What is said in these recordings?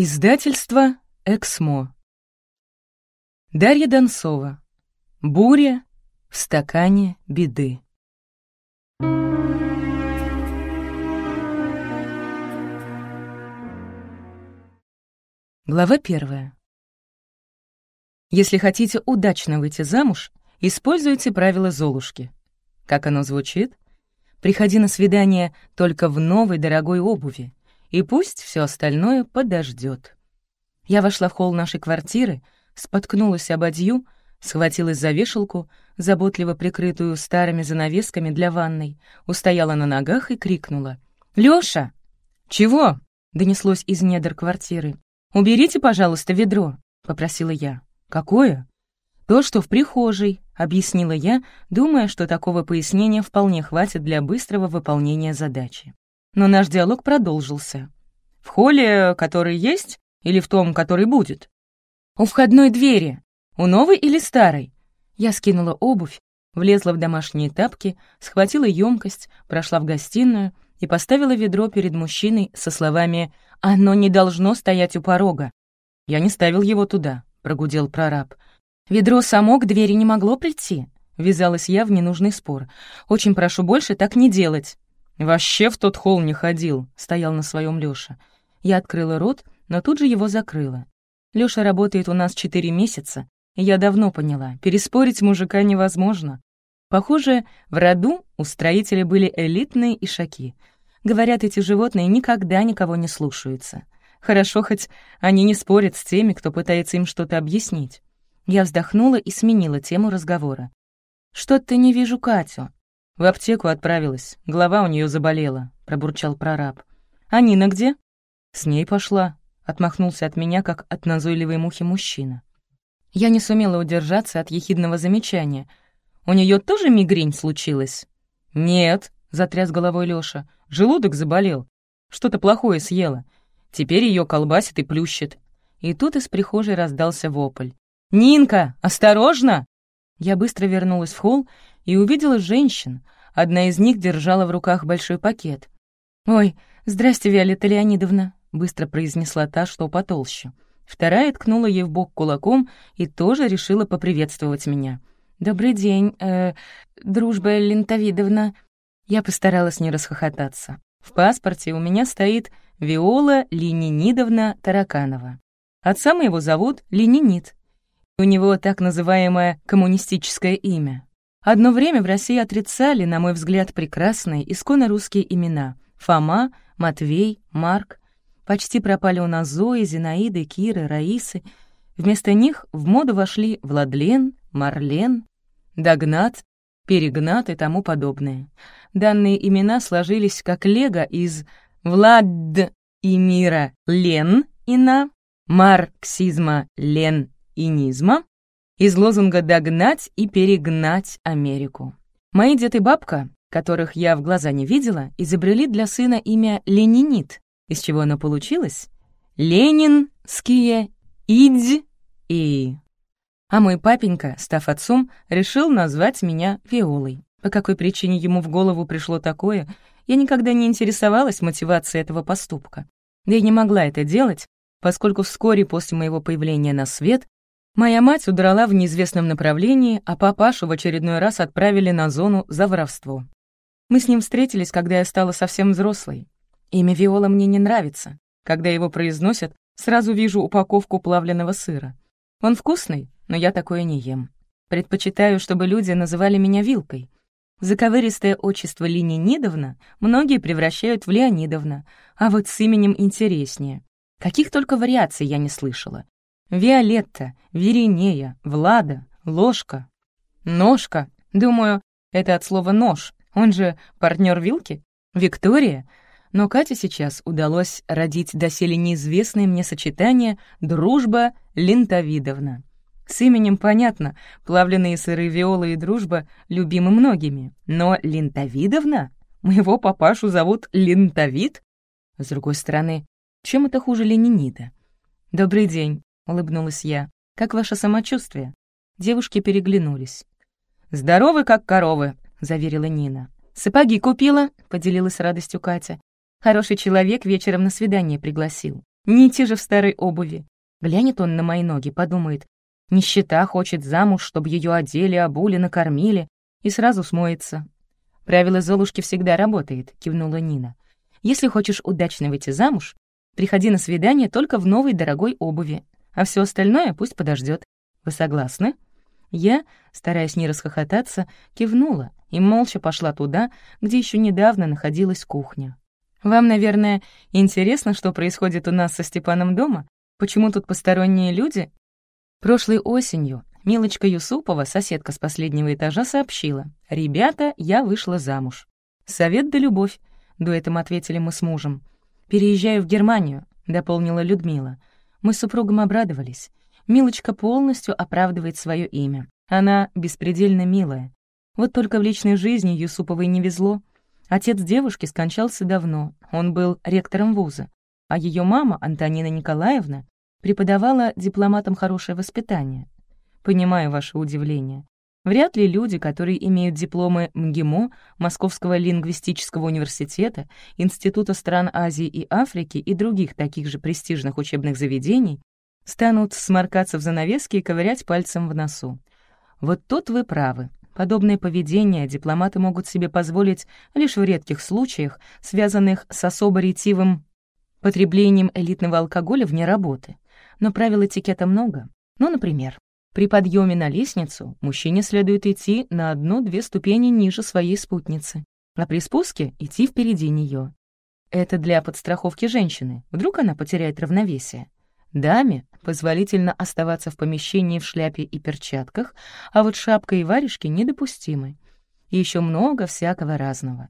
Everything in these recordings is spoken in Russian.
Издательство «Эксмо». Дарья Донцова. «Буря в стакане беды». Глава первая. Если хотите удачно выйти замуж, используйте правила Золушки. Как оно звучит? Приходи на свидание только в новой дорогой обуви, и пусть все остальное подождет. Я вошла в холл нашей квартиры, споткнулась об одью, схватилась за вешалку, заботливо прикрытую старыми занавесками для ванной, устояла на ногах и крикнула. «Лёша!» «Чего?» — донеслось из недр квартиры. «Уберите, пожалуйста, ведро», — попросила я. «Какое?» «То, что в прихожей», — объяснила я, думая, что такого пояснения вполне хватит для быстрого выполнения задачи но наш диалог продолжился. «В холле, который есть, или в том, который будет?» «У входной двери. У новой или старой?» Я скинула обувь, влезла в домашние тапки, схватила емкость, прошла в гостиную и поставила ведро перед мужчиной со словами «Оно не должно стоять у порога». «Я не ставил его туда», — прогудел прораб. «Ведро само к двери не могло прийти», — ввязалась я в ненужный спор. «Очень прошу больше так не делать». «Вообще в тот холл не ходил», — стоял на своем Лёша. Я открыла рот, но тут же его закрыла. Лёша работает у нас четыре месяца, и я давно поняла, переспорить мужика невозможно. Похоже, в роду у строителей были элитные ишаки. Говорят, эти животные никогда никого не слушаются. Хорошо, хоть они не спорят с теми, кто пытается им что-то объяснить. Я вздохнула и сменила тему разговора. «Что-то не вижу Катю. «В аптеку отправилась. Голова у нее заболела», — пробурчал прораб. «А Нина где?» «С ней пошла», — отмахнулся от меня, как от назойливой мухи мужчина. Я не сумела удержаться от ехидного замечания. «У нее тоже мигрень случилась?» «Нет», — затряс головой Лёша. «Желудок заболел. Что-то плохое съела. Теперь ее колбасит и плющит». И тут из прихожей раздался вопль. «Нинка, осторожно!» Я быстро вернулась в холл и увидела женщин. Одна из них держала в руках большой пакет. «Ой, здрасте, Виолетта Леонидовна», — быстро произнесла та, что потолще. Вторая ткнула ей в бок кулаком и тоже решила поприветствовать меня. «Добрый день, э, дружба Лентовидовна». Я постаралась не расхохотаться. В паспорте у меня стоит Виола Ленинидовна Тараканова. Отца моего зовут Ленинид. У него так называемое коммунистическое имя. Одно время в России отрицали, на мой взгляд, прекрасные, исконно русские имена — Фома, Матвей, Марк. Почти пропали у нас Зои, Зинаиды, Киры, Раисы. Вместо них в моду вошли Владлен, Марлен, Догнат, Перегнат и тому подобное. Данные имена сложились как лего из Влад и Мира Лен Ина, марксизма Лен Инизма, из лозунга «догнать и перегнать Америку». Мои дед и бабка, которых я в глаза не видела, изобрели для сына имя Ленинит, из чего оно получилось? Ленинские идь и... А мой папенька, став отцом, решил назвать меня Виолой. По какой причине ему в голову пришло такое, я никогда не интересовалась мотивацией этого поступка. Да и не могла это делать, поскольку вскоре после моего появления на свет Моя мать удрала в неизвестном направлении, а папашу в очередной раз отправили на зону за воровство. Мы с ним встретились, когда я стала совсем взрослой. Имя Виола мне не нравится. Когда его произносят, сразу вижу упаковку плавленного сыра. Он вкусный, но я такое не ем. Предпочитаю, чтобы люди называли меня Вилкой. Заковыристое отчество Ленинидовна многие превращают в Леонидовна, а вот с именем интереснее. Каких только вариаций я не слышала. Виолетта, Веринея, Влада, Ложка, Ножка. Думаю, это от слова «нож». Он же партнер Вилки. Виктория. Но Кате сейчас удалось родить доселе неизвестное мне сочетание «дружба Лентовидовна». С именем понятно, плавленые сыры Виола и Дружба любимы многими. Но Лентовидовна? Моего папашу зовут Лентовид? С другой стороны, чем это хуже Ленинида? «Добрый день улыбнулась я. «Как ваше самочувствие?» Девушки переглянулись. «Здоровы, как коровы», — заверила Нина. «Сапоги купила», — поделилась радостью Катя. «Хороший человек вечером на свидание пригласил. Не идти же в старой обуви. Глянет он на мои ноги, подумает, нищета хочет замуж, чтобы ее одели, обули, накормили, и сразу смоется. «Правило Золушки всегда работает», — кивнула Нина. «Если хочешь удачно выйти замуж, приходи на свидание только в новой дорогой обуви, а все остальное пусть подождет. Вы согласны?» Я, стараясь не расхохотаться, кивнула и молча пошла туда, где еще недавно находилась кухня. «Вам, наверное, интересно, что происходит у нас со Степаном дома? Почему тут посторонние люди?» Прошлой осенью Милочка Юсупова, соседка с последнего этажа, сообщила. «Ребята, я вышла замуж». «Совет да любовь», — дуэтом ответили мы с мужем. «Переезжаю в Германию», — дополнила Людмила. Мы с супругом обрадовались. Милочка полностью оправдывает свое имя. Она беспредельно милая. Вот только в личной жизни Юсуповой не везло. Отец девушки скончался давно, он был ректором вуза, а ее мама, Антонина Николаевна, преподавала дипломатам хорошее воспитание. Понимаю ваше удивление. Вряд ли люди, которые имеют дипломы МГИМО, Московского лингвистического университета, Института стран Азии и Африки и других таких же престижных учебных заведений, станут сморкаться в занавеске и ковырять пальцем в носу. Вот тут вы правы. Подобное поведение дипломаты могут себе позволить лишь в редких случаях, связанных с особо ретивым потреблением элитного алкоголя вне работы. Но правил этикета много. Ну, например, при подъеме на лестницу мужчине следует идти на одну-две ступени ниже своей спутницы, а при спуске — идти впереди нее. Это для подстраховки женщины, вдруг она потеряет равновесие. Даме позволительно оставаться в помещении в шляпе и перчатках, а вот шапка и варежки недопустимы. Еще много всякого разного.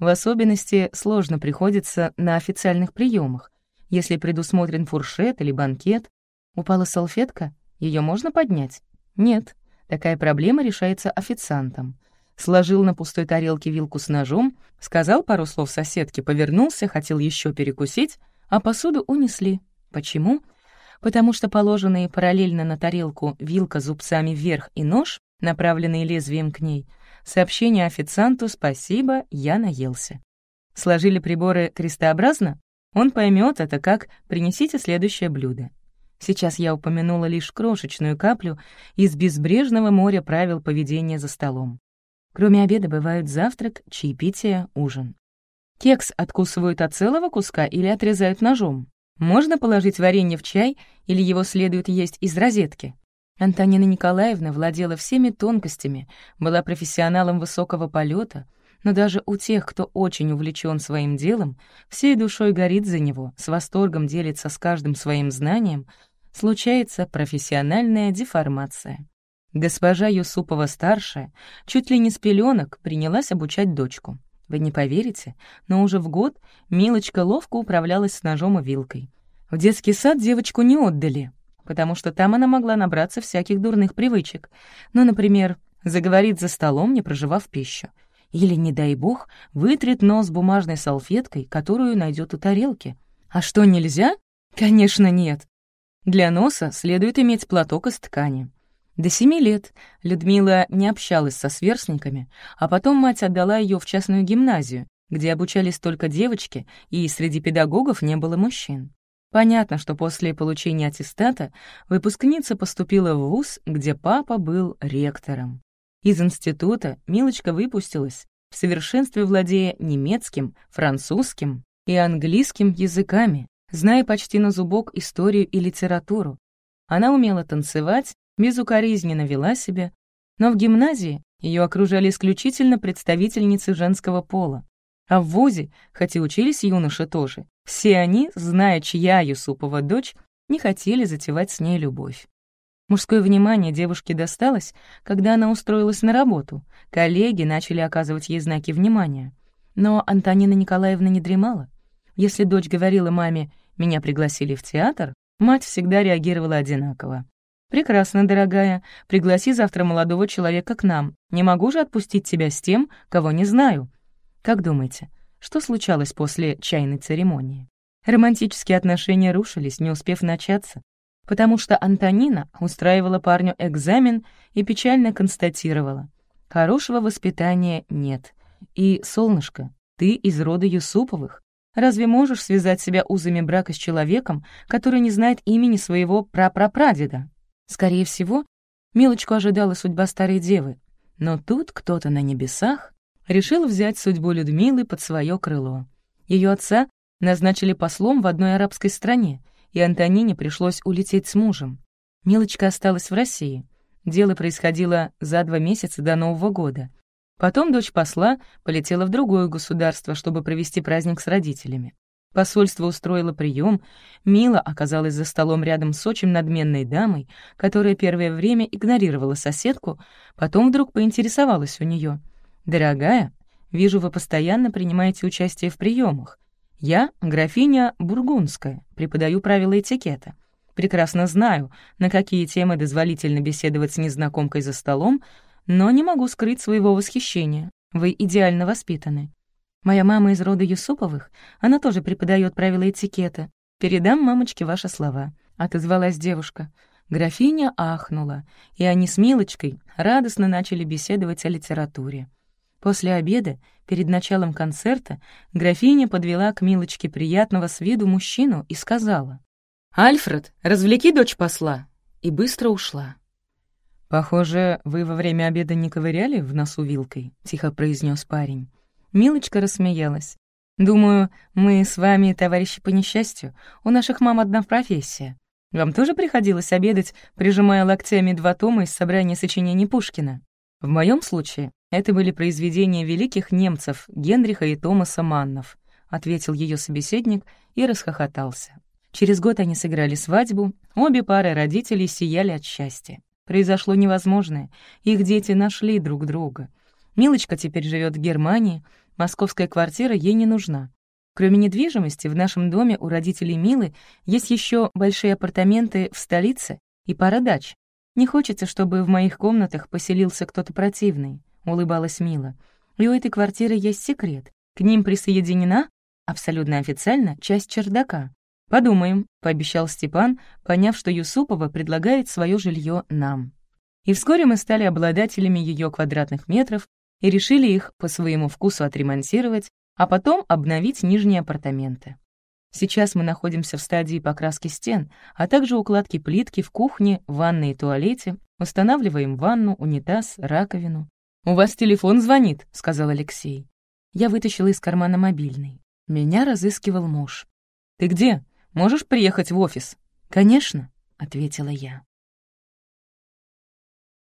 В особенности сложно приходится на официальных приемах. Если предусмотрен фуршет или банкет, упала салфетка, ее можно поднять? Нет, такая проблема решается официантом. Сложил на пустой тарелке вилку с ножом, сказал пару слов соседке, повернулся, хотел еще перекусить, а посуду унесли. Почему? Потому что положенные параллельно на тарелку вилка зубцами вверх и нож, направленные лезвием к ней, сообщение официанту «Спасибо, я наелся». Сложили приборы крестообразно? Он поймет это как «принесите следующее блюдо». Сейчас я упомянула лишь крошечную каплю из безбрежного моря правил поведения за столом. Кроме обеда бывают завтрак, чаепитие, ужин. Кекс откусывают от целого куска или отрезают ножом. Можно положить варенье в чай или его следует есть из розетки? Антонина Николаевна владела всеми тонкостями, была профессионалом высокого полета, но даже у тех, кто очень увлечен своим делом, всей душой горит за него, с восторгом делится с каждым своим знанием, случается профессиональная деформация. Госпожа Юсупова-старшая чуть ли не с пеленок принялась обучать дочку. Вы не поверите, но уже в год Милочка ловко управлялась с ножом и вилкой. В детский сад девочку не отдали, потому что там она могла набраться всяких дурных привычек. Ну, например, заговорить за столом, не проживав пищу. Или, не дай бог, вытрет нос бумажной салфеткой, которую найдет у тарелки. А что, нельзя? Конечно, нет. Для носа следует иметь платок из ткани. До семи лет Людмила не общалась со сверстниками, а потом мать отдала ее в частную гимназию, где обучались только девочки, и среди педагогов не было мужчин. Понятно, что после получения аттестата выпускница поступила в вуз, где папа был ректором. Из института Милочка выпустилась, в совершенстве владея немецким, французским и английским языками, зная почти на зубок историю и литературу. Она умела танцевать безукоризненно вела себя, но в гимназии ее окружали исключительно представительницы женского пола. А в ВУЗе, хоть и учились юноши тоже, все они, зная, чья Юсупова дочь, не хотели затевать с ней любовь. Мужское внимание девушке досталось, когда она устроилась на работу. Коллеги начали оказывать ей знаки внимания. Но Антонина Николаевна не дремала. Если дочь говорила маме «меня пригласили в театр», мать всегда реагировала одинаково. «Прекрасно, дорогая. Пригласи завтра молодого человека к нам. Не могу же отпустить тебя с тем, кого не знаю». Как думаете, что случалось после чайной церемонии? Романтические отношения рушились, не успев начаться, потому что Антонина устраивала парню экзамен и печально констатировала. Хорошего воспитания нет. И, солнышко, ты из рода Юсуповых. Разве можешь связать себя узами брака с человеком, который не знает имени своего прапрапрадеда? Скорее всего, Милочку ожидала судьба старой девы, но тут кто-то на небесах решил взять судьбу Людмилы под свое крыло. Ее отца назначили послом в одной арабской стране, и Антонине пришлось улететь с мужем. Милочка осталась в России. Дело происходило за два месяца до Нового года. Потом дочь посла полетела в другое государство, чтобы провести праздник с родителями. Посольство устроило прием. Мила оказалась за столом рядом с очень надменной дамой, которая первое время игнорировала соседку, потом вдруг поинтересовалась у нее: «Дорогая, вижу, вы постоянно принимаете участие в приемах. Я — графиня Бургундская, преподаю правила этикета. Прекрасно знаю, на какие темы дозволительно беседовать с незнакомкой за столом, но не могу скрыть своего восхищения. Вы идеально воспитаны. Моя мама из рода Юсуповых, она тоже преподает правила этикета. Передам мамочке ваши слова», — отозвалась девушка. Графиня ахнула, и они с Милочкой радостно начали беседовать о литературе. После обеда, перед началом концерта, графиня подвела к Милочке приятного с виду мужчину и сказала, «Альфред, развлеки дочь посла», и быстро ушла. «Похоже, вы во время обеда не ковыряли в носу вилкой?» — тихо произнес парень. Милочка рассмеялась. «Думаю, мы с вами, товарищи по несчастью, у наших мам одна профессия. Вам тоже приходилось обедать, прижимая локтями два тома из собрания сочинений Пушкина? В моем случае это были произведения великих немцев Генриха и Томаса Маннов», — ответил ее собеседник и расхохотался. Через год они сыграли свадьбу, обе пары родителей сияли от счастья. Произошло невозможное. Их дети нашли друг друга. Милочка теперь живет в Германии, московская квартира ей не нужна. Кроме недвижимости, в нашем доме у родителей Милы есть еще большие апартаменты в столице и пара дач. Не хочется, чтобы в моих комнатах поселился кто-то противный, улыбалась Мила. И у этой квартиры есть секрет. К ним присоединена, абсолютно официально, часть чердака. «Подумаем», — пообещал Степан, поняв, что Юсупова предлагает свое жилье нам. И вскоре мы стали обладателями ее квадратных метров и решили их по своему вкусу отремонтировать, а потом обновить нижние апартаменты. Сейчас мы находимся в стадии покраски стен, а также укладки плитки в кухне, ванной и туалете, устанавливаем ванну, унитаз, раковину. «У вас телефон звонит», — сказал Алексей. Я вытащила из кармана мобильный. Меня разыскивал муж. «Ты где?» Можешь приехать в офис?» «Конечно», — ответила я.